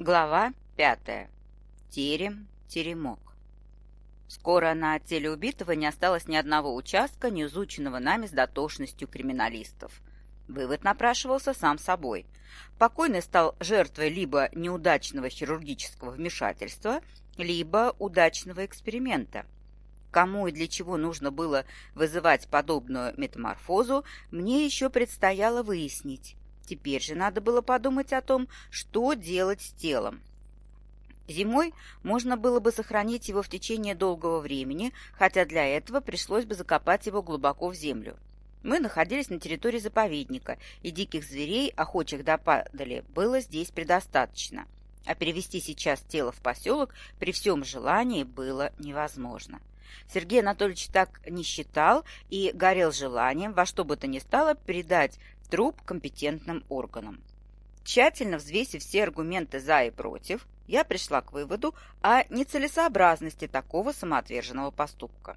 Глава пятая. Терем, теремок. Скоро на теле убитого не осталось ни одного участка, не изученного нами с дотошностью криминалистов. Вывод напрашивался сам собой. Покойный стал жертвой либо неудачного хирургического вмешательства, либо удачного эксперимента. Кому и для чего нужно было вызывать подобную метаморфозу, мне еще предстояло выяснить. Теперь же надо было подумать о том, что делать с телом. Зимой можно было бы сохранить его в течение долгого времени, хотя для этого пришлось бы закопать его глубоко в землю. Мы находились на территории заповедника, и диких зверей, охочих до падали, было здесь предостаточно. А перевести сейчас тело в поселок при всем желании было невозможно. Сергей Анатольевич так не считал и горел желанием во что бы то ни стало передать труп компетентным органам. Тщательно взвесив все аргументы «за» и «против», я пришла к выводу о нецелесообразности такого самоотверженного поступка.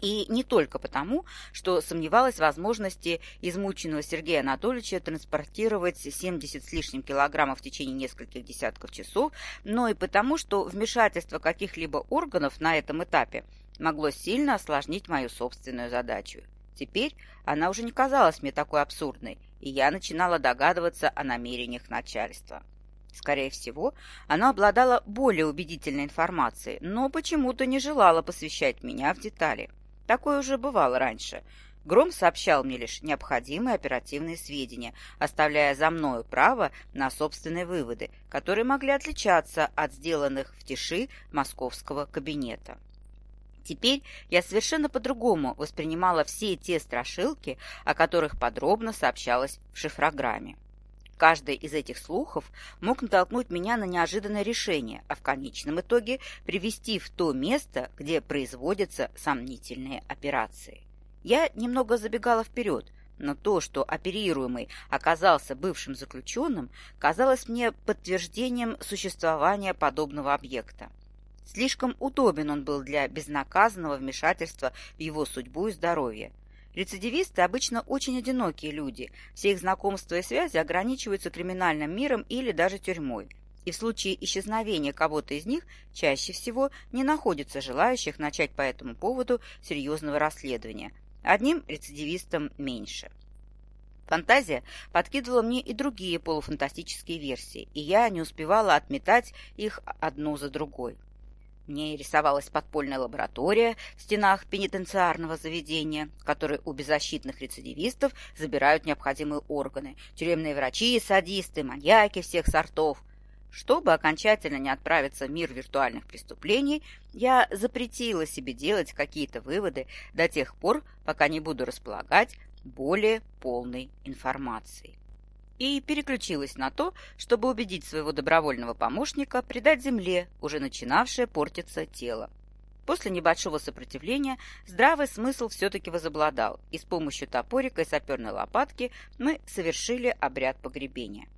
И не только потому, что сомневалась в возможности измученного Сергея Анатольевича транспортировать 70 с лишним килограммов в течение нескольких десятков часов, но и потому, что вмешательство каких-либо органов на этом этапе могло сильно осложнить мою собственную задачу. Теперь она уже не казалась мне такой абсурдной, и я начинала догадываться о намерениях начальства. Скорее всего, она обладала более убедительной информацией, но почему-то не желала посвящать меня в детали. Такое уже бывало раньше. Гром сообщал мне лишь необходимые оперативные сведения, оставляя за мною право на собственные выводы, которые могли отличаться от сделанных в тиши московского кабинета. Теперь я совершенно по-другому воспринимала все те страшилки, о которых подробно сообщалось в шифрограмме. Каждый из этих слухов мог натолкнуть меня на неожиданное решение, а в конечном итоге привести в то место, где производятся сомнительные операции. Я немного забегала вперед, но то, что оперируемый оказался бывшим заключенным, казалось мне подтверждением существования подобного объекта. Слишком удобен он был для безнаказанного вмешательства в его судьбу и здоровье. Рецидивисты обычно очень одинокие люди, все их знакомства и связи ограничиваются криминальным миром или даже тюрьмой. И в случае исчезновения кого-то из них чаще всего не находится желающих начать по этому поводу серьезного расследования. Одним рецидивистам меньше. Фантазия подкидывала мне и другие полуфантастические версии, и я не успевала отметать их одну за другой. Мне рисовалась подпольная лаборатория в стенах пенитенциарного заведения, в которой у беззащитных рецидивистов забирают необходимые органы, тюремные врачи, садисты, маньяки всех сортов. Чтобы окончательно не отправиться в мир виртуальных преступлений, я запретила себе делать какие-то выводы до тех пор, пока не буду располагать более полной информацией и переключилась на то, чтобы убедить своего добровольного помощника предать земле уже начинавшее портиться тело. После небольшого сопротивления здравый смысл все-таки возобладал, и с помощью топорика и саперной лопатки мы совершили обряд погребения.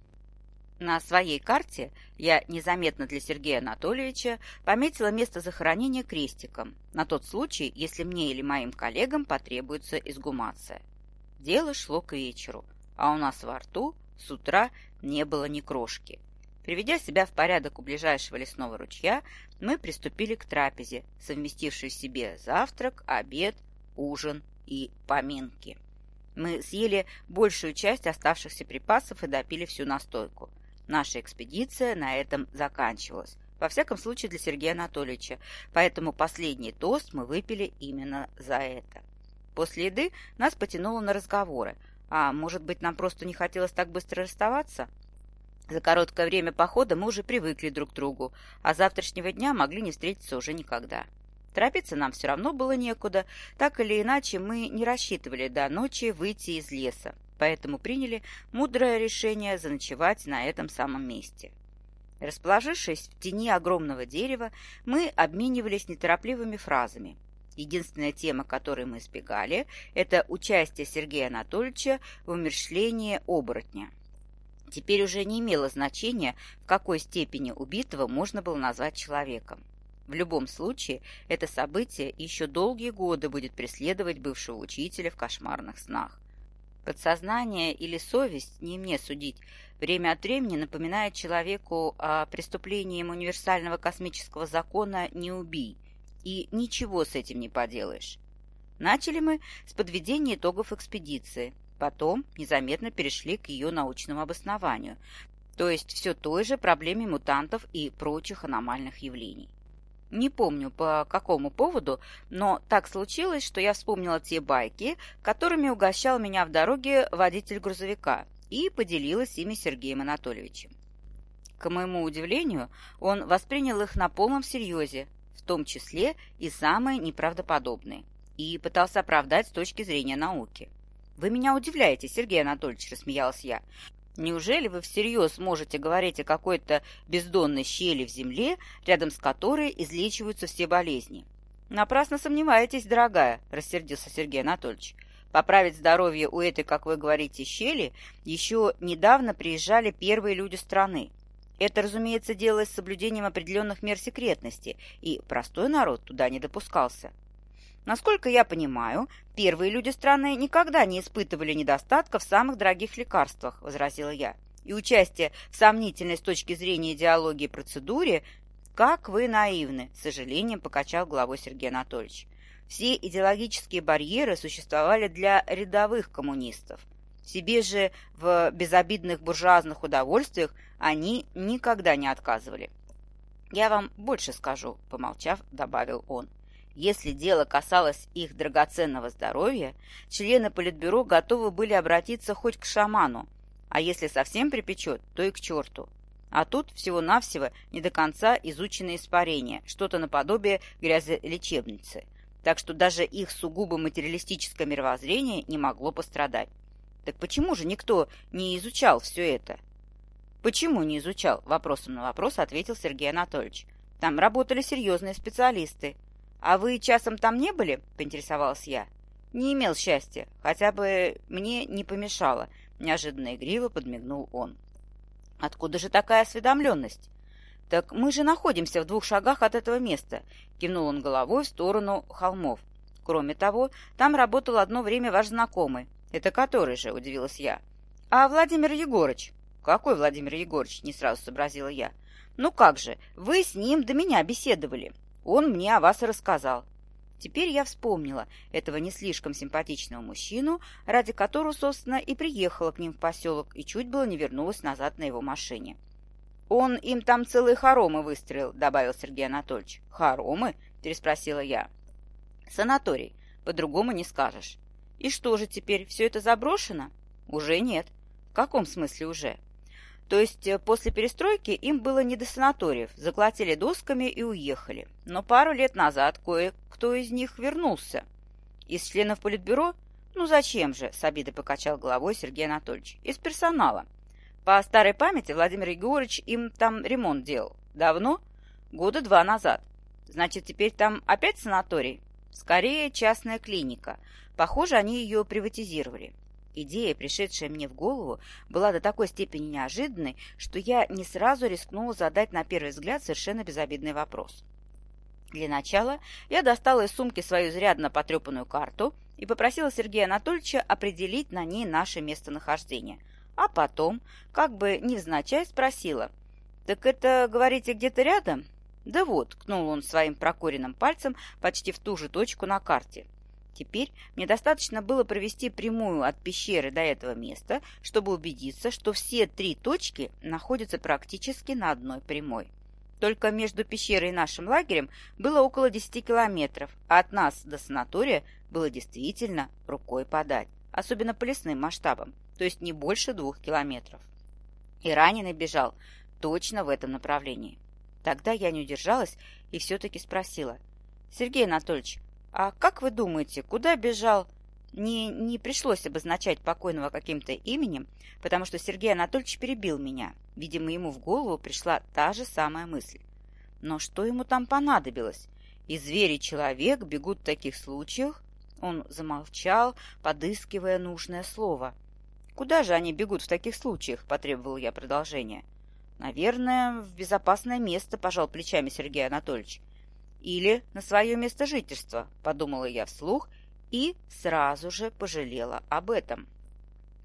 На своей карте я незаметно для Сергея Анатольевича пометила место захоронения крестиком, на тот случай, если мне или моим коллегам потребуется изгумация. Дело шло к вечеру, а у нас во рту с утра не было ни крошки. Приведя себя в порядок у ближайшего лесного ручья, мы приступили к трапезе, совместившей в себе завтрак, обед, ужин и поминки. Мы съели большую часть оставшихся припасов и допили всю настойку. Наша экспедиция на этом заканчивалась. Во всяком случае для Сергея Анатольевича, поэтому последний тост мы выпили именно за это. После еды нас потянуло на разговоры, а может быть, нам просто не хотелось так быстро расставаться? За короткое время похода мы уже привыкли друг к другу, а завтрашнего дня могли не встретиться уже никогда. Торопиться нам все равно было некуда, так или иначе мы не рассчитывали до ночи выйти из леса, поэтому приняли мудрое решение заночевать на этом самом месте. Расположившись в тени огромного дерева, мы обменивались неторопливыми фразами – Единственная тема, которой мы избегали, это участие Сергея Анатольевича в умершлении оборотня. Теперь уже не имело значения, в какой степени убитого можно было назвать человеком. В любом случае, это событие еще долгие годы будет преследовать бывшего учителя в кошмарных снах. Подсознание или совесть, не мне судить, время от времени напоминает человеку о преступлении универсального космического закона «не убий», и ничего с этим не поделаешь. Начали мы с подведения итогов экспедиции, потом незаметно перешли к ее научному обоснованию, то есть все той же проблеме мутантов и прочих аномальных явлений. Не помню по какому поводу, но так случилось, что я вспомнила те байки, которыми угощал меня в дороге водитель грузовика, и поделилась ими Сергеем Анатольевичем. К моему удивлению, он воспринял их на полном серьезе, в том числе и самые неправдоподобные, и пытался оправдать с точки зрения науки. «Вы меня удивляете, Сергей Анатольевич», — рассмеялась я. «Неужели вы всерьез можете говорить о какой-то бездонной щели в земле, рядом с которой излечиваются все болезни?» «Напрасно сомневаетесь, дорогая», — рассердился Сергей Анатольевич. «Поправить здоровье у этой, как вы говорите, щели еще недавно приезжали первые люди страны. Это, разумеется, делалось с соблюдением определенных мер секретности, и простой народ туда не допускался. Насколько я понимаю, первые люди страны никогда не испытывали недостатка в самых дорогих лекарствах, возразила я. И участие в сомнительной с точки зрения идеологии процедуре «Как вы наивны!» – с сожалением покачал головой Сергей Анатольевич. Все идеологические барьеры существовали для рядовых коммунистов. Себе же в безобидных буржуазных удовольствиях они никогда не отказывали. «Я вам больше скажу», — помолчав, добавил он. Если дело касалось их драгоценного здоровья, члены Политбюро готовы были обратиться хоть к шаману, а если совсем припечет, то и к черту. А тут всего-навсего не до конца изученное испарение, что-то наподобие грязелечебницы. Так что даже их сугубо материалистическое мировоззрение не могло пострадать. Так почему же никто не изучал все это? Почему не изучал? Вопросом на вопрос ответил Сергей Анатольевич. Там работали серьезные специалисты. А вы часом там не были? Поинтересовалась я. Не имел счастья, хотя бы мне не помешало. Неожиданно игриво подмигнул он. Откуда же такая осведомленность? Так мы же находимся в двух шагах от этого места, кивнул он головой в сторону холмов. Кроме того, там работал одно время ваш знакомый, «Это который же?» – удивилась я. «А Владимир Егорыч?» «Какой Владимир Егорыч?» – не сразу сообразила я. «Ну как же, вы с ним до меня беседовали. Он мне о вас и рассказал». Теперь я вспомнила этого не слишком симпатичного мужчину, ради которого, собственно, и приехала к ним в поселок, и чуть было не вернулась назад на его машине. «Он им там целые хоромы выстроил», — добавил Сергей Анатольевич. «Хоромы?» — переспросила я. «Санаторий. По-другому не скажешь. И что же теперь, все это заброшено? Уже нет. В каком смысле уже? То есть э, после перестройки им было не до санаториев, заплатили досками и уехали. Но пару лет назад кое-кто из них вернулся. Из членов политбюро? Ну зачем же, с обидой покачал головой Сергей Анатольевич. Из персонала. По старой памяти Владимир Егорович им там ремонт делал. Давно? Года два назад. Значит, теперь там опять санаторий? Скорее, частная клиника. Похоже, они ее приватизировали. Идея, пришедшая мне в голову, была до такой степени неожиданной, что я не сразу рискнула задать на первый взгляд совершенно безобидный вопрос. Для начала я достала из сумки свою изрядно потрепанную карту и попросила Сергея Анатольевича определить на ней наше местонахождение. А потом, как бы невзначай, спросила, «Так это, говорите, где-то рядом?» «Да вот», — ткнул он своим прокуренным пальцем почти в ту же точку на карте. Теперь мне достаточно было провести прямую от пещеры до этого места, чтобы убедиться, что все три точки находятся практически на одной прямой. Только между пещерой и нашим лагерем было около 10 километров, а от нас до санатория было действительно рукой подать, особенно по лесным масштабам, то есть не больше двух километров. И раненый бежал точно в этом направлении. Тогда я не удержалась и все-таки спросила. «Сергей Анатольевич, а как вы думаете, куда бежал?» Не, не пришлось обозначать покойного каким-то именем, потому что Сергей Анатольевич перебил меня. Видимо, ему в голову пришла та же самая мысль. Но что ему там понадобилось? И звери человек бегут в таких случаях? Он замолчал, подыскивая нужное слово. «Куда же они бегут в таких случаях?» – потребовал я продолжения. «Наверное, в безопасное место», – пожал плечами Сергей Анатольевич. «Или на свое место жительства», – подумала я вслух и сразу же пожалела об этом.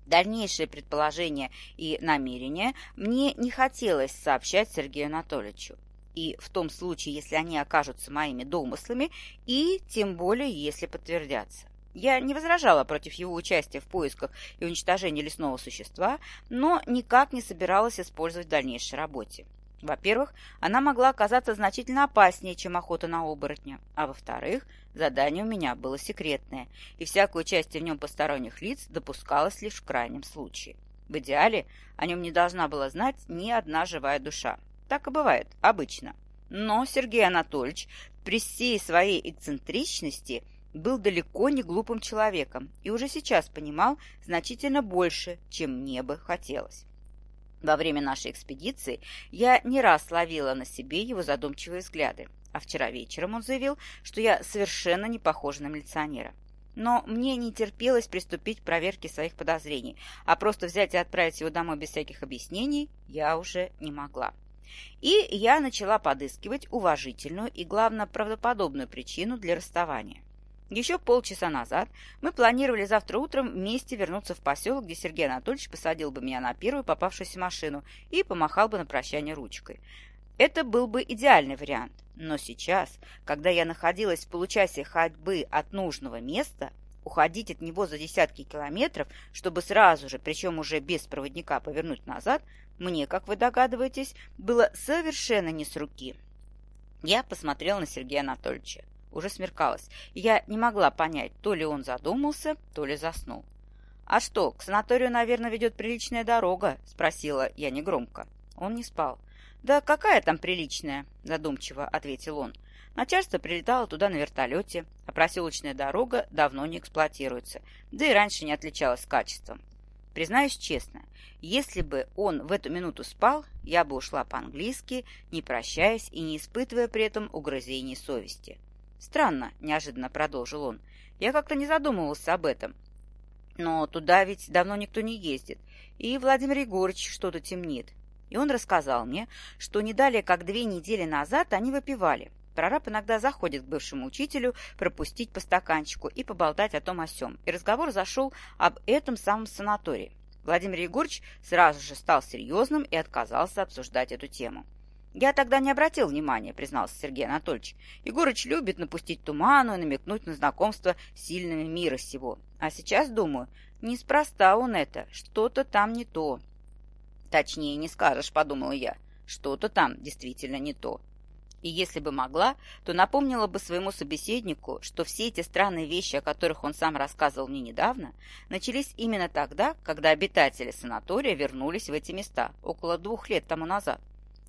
Дальнейшие предположения и намерения мне не хотелось сообщать Сергею Анатольевичу. И в том случае, если они окажутся моими домыслами, и тем более, если подтвердятся. Я не возражала против его участия в поисках и уничтожении лесного существа, но никак не собиралась использовать в дальнейшей работе. Во-первых, она могла оказаться значительно опаснее, чем охота на оборотня, а во-вторых, задание у меня было секретное, и всякое участие в нем посторонних лиц допускалось лишь в крайнем случае. В идеале о нем не должна была знать ни одна живая душа. Так и бывает, обычно. Но Сергей Анатольевич при всей своей эксцентричности был далеко не глупым человеком и уже сейчас понимал значительно больше, чем мне бы хотелось. Во время нашей экспедиции я не раз ловила на себе его задумчивые взгляды, а вчера вечером он заявил, что я совершенно не похожа на милиционера. Но мне не терпелось приступить к проверке своих подозрений, а просто взять и отправить его домой без всяких объяснений я уже не могла. И я начала подыскивать уважительную и, главное, правдоподобную причину для расставания. Еще полчаса назад мы планировали завтра утром вместе вернуться в поселок, где Сергей Анатольевич посадил бы меня на первую попавшуюся машину и помахал бы на прощание ручкой. Это был бы идеальный вариант. Но сейчас, когда я находилась в получасе ходьбы от нужного места, уходить от него за десятки километров, чтобы сразу же, причем уже без проводника, повернуть назад, мне, как вы догадываетесь, было совершенно не с руки. Я посмотрела на Сергея Анатольевича. Уже смеркалось, я не могла понять, то ли он задумался, то ли заснул. «А что, к санаторию, наверное, ведет приличная дорога?» – спросила я негромко. Он не спал. «Да какая там приличная?» – задумчиво ответил он. Начальство прилетало туда на вертолете, а проселочная дорога давно не эксплуатируется, да и раньше не отличалась качеством. Признаюсь честно, если бы он в эту минуту спал, я бы ушла по-английски, не прощаясь и не испытывая при этом угрызений совести. «Странно», — неожиданно продолжил он. «Я как-то не задумывался об этом. Но туда ведь давно никто не ездит, и Владимир Егорович что-то темнит. И он рассказал мне, что не далее, как две недели назад они выпивали. Прораб иногда заходит к бывшему учителю пропустить по стаканчику и поболтать о том о сём. И разговор зашел об этом самом санатории. Владимир Егорович сразу же стал серьезным и отказался обсуждать эту тему. «Я тогда не обратил внимания», — признался Сергей Анатольевич. «Егорыч любит напустить туману и намекнуть на знакомство с сильными мира сего. А сейчас, думаю, неспроста он это, что-то там не то». «Точнее не скажешь», — подумала я. «Что-то там действительно не то». И если бы могла, то напомнила бы своему собеседнику, что все эти странные вещи, о которых он сам рассказывал мне недавно, начались именно тогда, когда обитатели санатория вернулись в эти места, около двух лет тому назад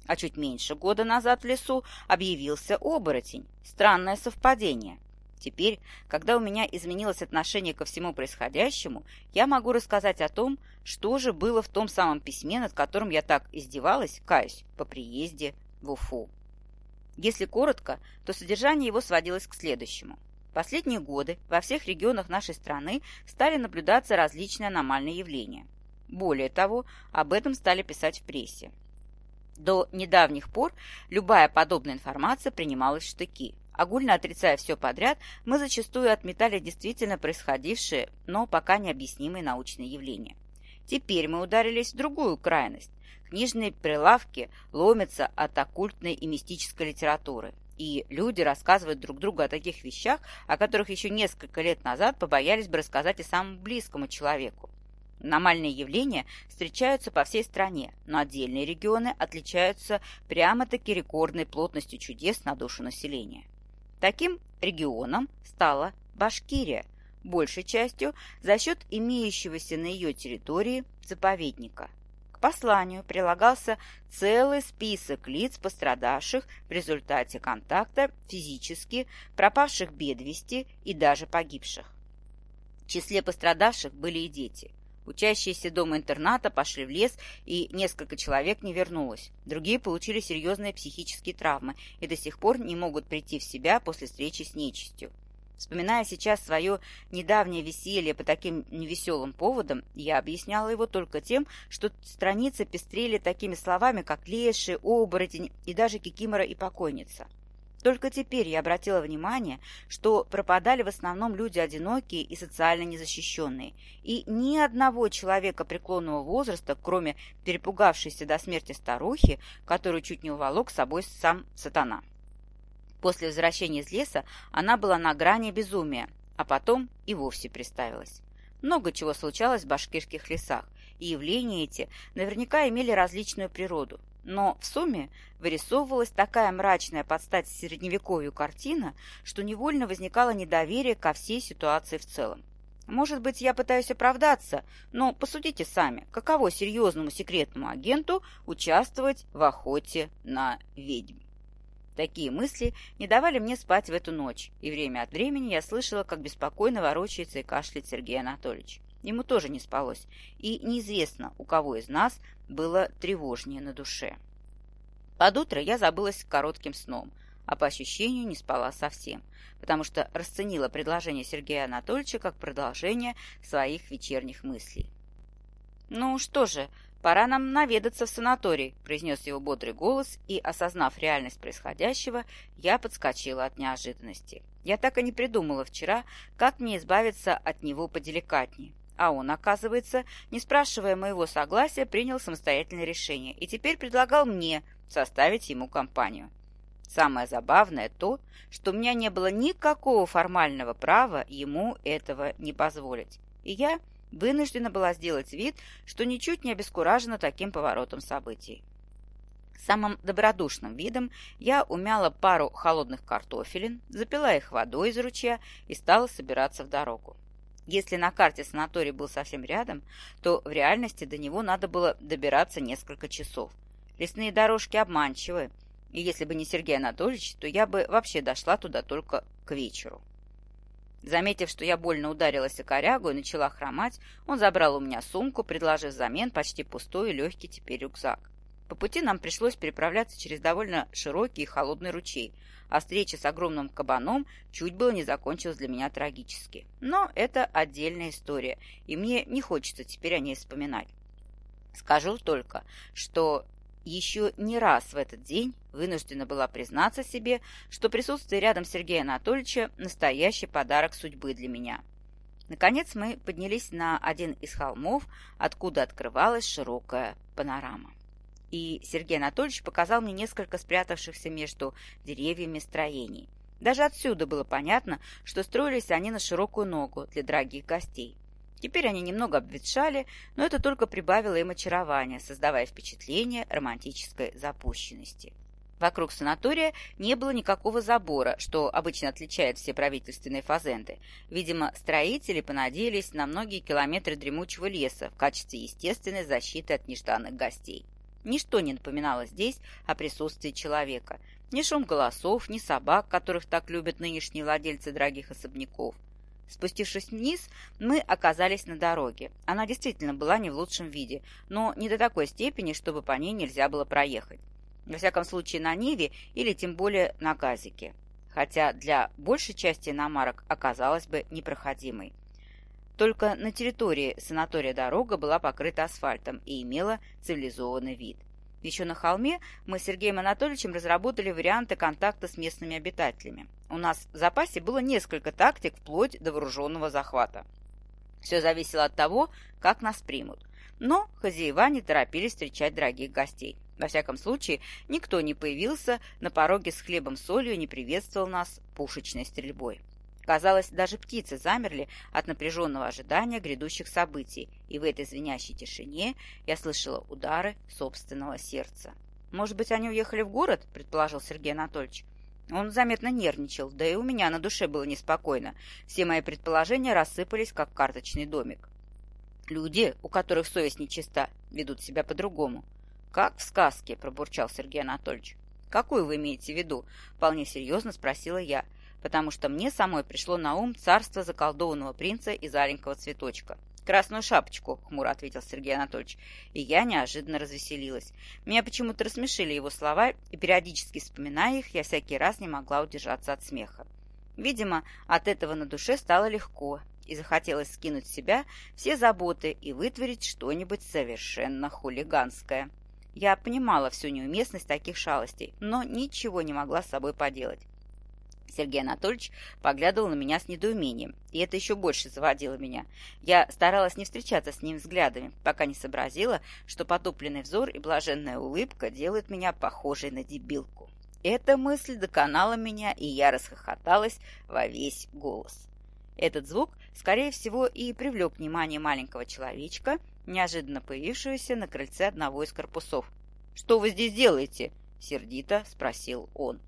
а чуть меньше года назад в лесу объявился оборотень. Странное совпадение. Теперь, когда у меня изменилось отношение ко всему происходящему, я могу рассказать о том, что же было в том самом письме, над которым я так издевалась, каюсь, по приезде в Уфу. Если коротко, то содержание его сводилось к следующему. Последние годы во всех регионах нашей страны стали наблюдаться различные аномальные явления. Более того, об этом стали писать в прессе. До недавних пор любая подобная информация принималась в штыки. Огульно отрицая все подряд, мы зачастую отметали действительно происходившие, но пока необъяснимые научные явления. Теперь мы ударились в другую крайность. Книжные прилавки ломятся от оккультной и мистической литературы. И люди рассказывают друг другу о таких вещах, о которых еще несколько лет назад побоялись бы рассказать и самому близкому человеку. Аномальные явления встречаются по всей стране, но отдельные регионы отличаются прямо-таки рекордной плотностью чудес на душу населения. Таким регионом стала Башкирия, большей частью за счет имеющегося на ее территории заповедника. К посланию прилагался целый список лиц, пострадавших в результате контакта физически, пропавших без вести и даже погибших. В числе пострадавших были и дети. Учащиеся дома-интерната пошли в лес, и несколько человек не вернулось. Другие получили серьезные психические травмы и до сих пор не могут прийти в себя после встречи с нечистью. Вспоминая сейчас свое недавнее веселье по таким невеселым поводам, я объясняла его только тем, что страницы пестрели такими словами, как леший, оборотень и даже кикимора и покойница. Только теперь я обратила внимание, что пропадали в основном люди одинокие и социально незащищенные, и ни одного человека преклонного возраста, кроме перепугавшейся до смерти старухи, которую чуть не уволок с собой сам сатана. После возвращения из леса она была на грани безумия, а потом и вовсе приставилась. Много чего случалось в башкирских лесах, и явления эти наверняка имели различную природу. Но в сумме вырисовывалась такая мрачная под стать средневековью картина, что невольно возникало недоверие ко всей ситуации в целом. Может быть, я пытаюсь оправдаться, но посудите сами, каково серьезному секретному агенту участвовать в охоте на ведьм. Такие мысли не давали мне спать в эту ночь, и время от времени я слышала, как беспокойно ворочается и кашляет Сергей Анатольевич. Ему тоже не спалось, и неизвестно, у кого из нас было тревожнее на душе. Под утро я забылась коротким сном, а по ощущению не спала совсем, потому что расценила предложение Сергея Анатольевича как продолжение своих вечерних мыслей. «Ну что же, пора нам наведаться в санаторий», – произнес его бодрый голос, и, осознав реальность происходящего, я подскочила от неожиданности. Я так и не придумала вчера, как мне избавиться от него поделикатнее. А он, оказывается, не спрашивая моего согласия, принял самостоятельное решение и теперь предлагал мне составить ему компанию. Самое забавное то, что у меня не было никакого формального права ему этого не позволить. И я вынуждена была сделать вид, что ничуть не обескуражена таким поворотом событий. Самым добродушным видом я умяла пару холодных картофелин, запила их водой из ручья и стала собираться в дорогу. Если на карте санаторий был совсем рядом, то в реальности до него надо было добираться несколько часов. Лесные дорожки обманчивы, и если бы не Сергей Анатольевич, то я бы вообще дошла туда только к вечеру. Заметив, что я больно ударилась о корягу и начала хромать, он забрал у меня сумку, предложив взамен почти пустой и легкий теперь рюкзак. По пути нам пришлось переправляться через довольно широкий и холодный ручей, а встреча с огромным кабаном чуть было не закончилась для меня трагически. Но это отдельная история, и мне не хочется теперь о ней вспоминать. Скажу только, что еще не раз в этот день вынуждена была признаться себе, что присутствие рядом Сергея Анатольевича – настоящий подарок судьбы для меня. Наконец мы поднялись на один из холмов, откуда открывалась широкая панорама и Сергей Анатольевич показал мне несколько спрятавшихся между деревьями строений. Даже отсюда было понятно, что строились они на широкую ногу для дорогих гостей. Теперь они немного обветшали, но это только прибавило им очарования, создавая впечатление романтической запущенности. Вокруг санатория не было никакого забора, что обычно отличает все правительственные фазенды. Видимо, строители понадеялись на многие километры дремучего леса в качестве естественной защиты от нежданных гостей. Ничто не напоминало здесь о присутствии человека. Ни шум голосов, ни собак, которых так любят нынешние владельцы дорогих особняков. Спустившись вниз, мы оказались на дороге. Она действительно была не в лучшем виде, но не до такой степени, чтобы по ней нельзя было проехать. Во всяком случае, на Ниве или тем более на Газике. Хотя для большей части иномарок оказалась бы непроходимой. Только на территории санатория дорога была покрыта асфальтом и имела цивилизованный вид. Еще на холме мы с Сергеем Анатольевичем разработали варианты контакта с местными обитателями. У нас в запасе было несколько тактик вплоть до вооруженного захвата. Все зависело от того, как нас примут. Но хозяева не торопились встречать дорогих гостей. Во всяком случае, никто не появился на пороге с хлебом-солью и не приветствовал нас пушечной стрельбой. Казалось, даже птицы замерли от напряженного ожидания грядущих событий, и в этой звенящей тишине я слышала удары собственного сердца. «Может быть, они уехали в город?» – предположил Сергей Анатольевич. Он заметно нервничал, да и у меня на душе было неспокойно. Все мои предположения рассыпались, как карточный домик. Люди, у которых совесть нечиста, ведут себя по-другому. «Как в сказке», – пробурчал Сергей Анатольевич. «Какую вы имеете в виду?» – вполне серьезно спросила я – потому что мне самой пришло на ум царство заколдованного принца из аленького цветочка. «Красную шапочку», — хмуро ответил Сергей Анатольевич, и я неожиданно развеселилась. Меня почему-то рассмешили его слова, и периодически вспоминая их, я всякий раз не могла удержаться от смеха. Видимо, от этого на душе стало легко, и захотелось скинуть с себя все заботы и вытворить что-нибудь совершенно хулиганское. Я понимала всю неуместность таких шалостей, но ничего не могла с собой поделать. Сергей Анатольевич поглядывал на меня с недоумением, и это еще больше заводило меня. Я старалась не встречаться с ним взглядами, пока не сообразила, что потупленный взор и блаженная улыбка делают меня похожей на дебилку. Эта мысль доконала меня, и я расхохоталась во весь голос. Этот звук, скорее всего, и привлек внимание маленького человечка, неожиданно появившегося на крыльце одного из корпусов. «Что вы здесь делаете?» — сердито спросил он.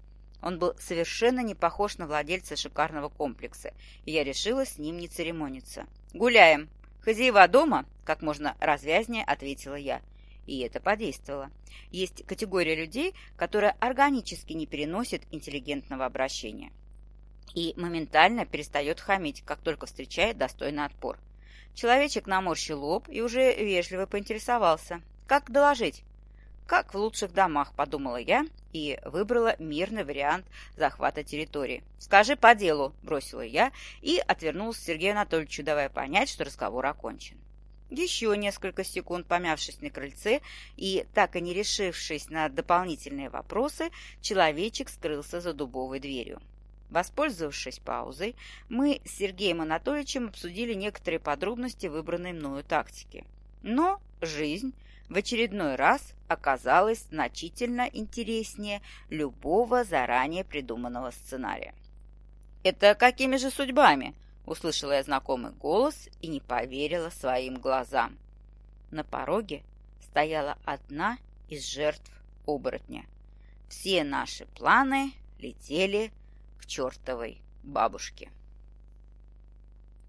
Он был совершенно не похож на владельца шикарного комплекса, и я решила с ним не церемониться. «Гуляем. Хозяева дома?» – как можно развязнее ответила я. И это подействовало. Есть категория людей, которая органически не переносит интеллигентного обращения. И моментально перестает хамить, как только встречает достойный отпор. Человечек наморщил лоб и уже вежливо поинтересовался. «Как доложить?» «Как в лучших домах», – подумала я и выбрала мирный вариант захвата территории. «Скажи по делу», – бросила я и отвернулась к Сергею Анатольевичу, давая понять, что разговор окончен. Еще несколько секунд помявшись на крыльце и так и не решившись на дополнительные вопросы, человечек скрылся за дубовой дверью. Воспользовавшись паузой, мы с Сергеем Анатольевичем обсудили некоторые подробности выбранной мною тактики. Но жизнь в очередной раз оказалось значительно интереснее любого заранее придуманного сценария. «Это какими же судьбами?» – услышала я знакомый голос и не поверила своим глазам. На пороге стояла одна из жертв оборотня. Все наши планы летели к чертовой бабушке.